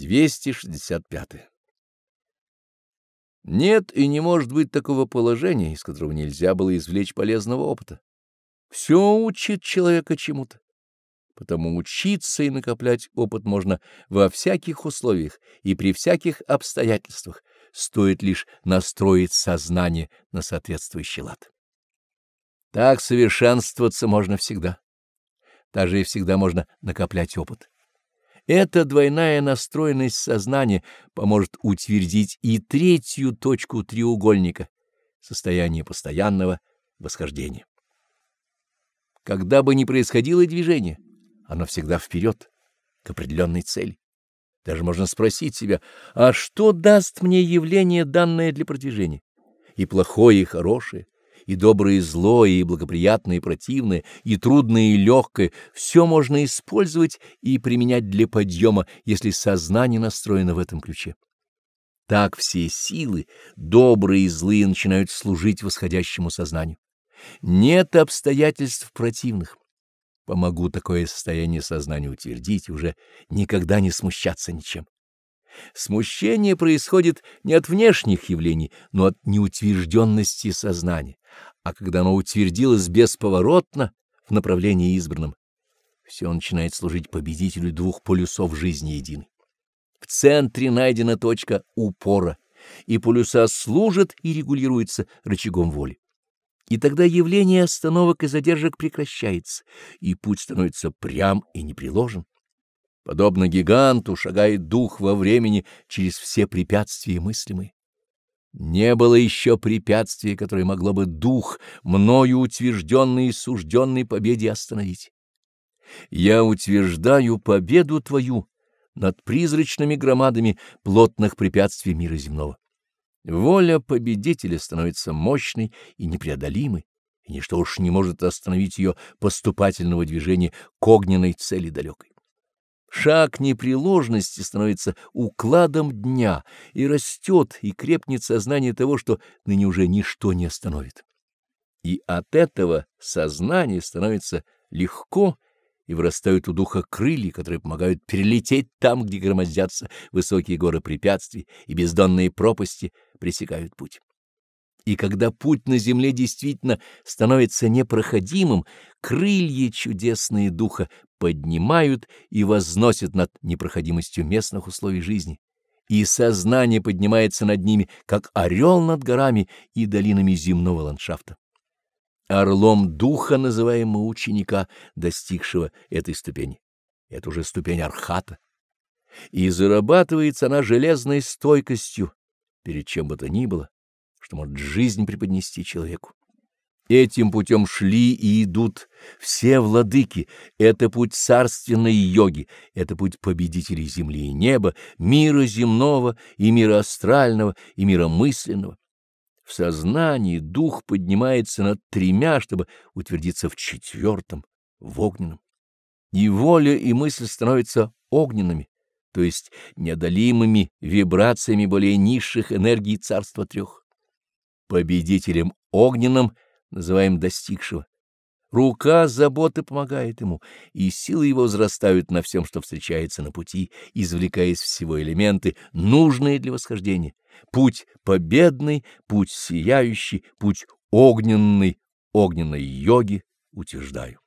265. Нет и не может быть такого положения, из которого нельзя было извлечь полезного опыта. Все учит человека чему-то. Потому учиться и накоплять опыт можно во всяких условиях и при всяких обстоятельствах, стоит лишь настроить сознание на соответствующий лад. Так совершенствоваться можно всегда. Также и всегда можно накоплять опыт. Эта двойная настроенность сознания поможет утвердить и третью точку треугольника — состояние постоянного восхождения. Когда бы ни происходило движение, оно всегда вперед, к определенной цели. Даже можно спросить себя, а что даст мне явление, данное для продвижения? И плохое, и хорошее, и доброе, и злое, и благоприятное, и противное, и трудное, и легкое — все можно использовать и применять для подъема, если сознание настроено в этом ключе. Так все силы, добрые и злые, начинают служить восходящему сознанию. Нет обстоятельств противных. Помогу такое состояние сознания утвердить и уже никогда не смущаться ничем. Смущение происходит не от внешних явлений, но от неутвержденности сознания, а когда оно утвердилось бесповоротно в направлении избранном, все начинает служить победителю двух полюсов жизни единой. В центре найдена точка упора, и полюса служат и регулируются рычагом воли. И тогда явление остановок и задержек прекращается, и путь становится прям и непреложен. Подобно гиганту шагает дух во времени через все препятствия мыслимые. Не было еще препятствия, которое могло бы дух, мною утвержденный и сужденный победе остановить. Я утверждаю победу твою над призрачными громадами плотных препятствий мира земного. Воля победителя становится мощной и непреодолимой, и ничто уж не может остановить ее поступательного движения к огненной цели далекой. Шаг непреложности становится укладом дня, и растет, и крепнет сознание того, что ныне уже ничто не остановит. И от этого сознание становится легко, и вырастают у духа крылья, которые помогают перелететь там, где громоздятся высокие горы препятствий и бездонные пропасти пресекают путь. И когда путь на земле действительно становится непроходимым, крылья чудесные духа поднимают и возносят над непроходимостью местных условий жизни, и сознание поднимается над ними, как орел над горами и долинами земного ландшафта. Орлом духа называем мы ученика, достигшего этой ступени. Это уже ступень архата. И зарабатывается она железной стойкостью перед чем бы то ни было, что может жизнь преподнести человеку. Этим путем шли и идут все владыки. Это путь царственной йоги, это путь победителей земли и неба, мира земного и мира астрального и мира мысленного. В сознании дух поднимается над тремя, чтобы утвердиться в четвертом, в огненном. И воля, и мысль становятся огненными, то есть неодолимыми вибрациями более низших энергий царства трех. Победителем огненным — называем достигшего. Рука заботы помогает ему, и силы его возрастают на всем, что встречается на пути, извлекая из всего элементы, нужные для восхождения. Путь победный, путь сияющий, путь огненный, огненной йоги утверждаю.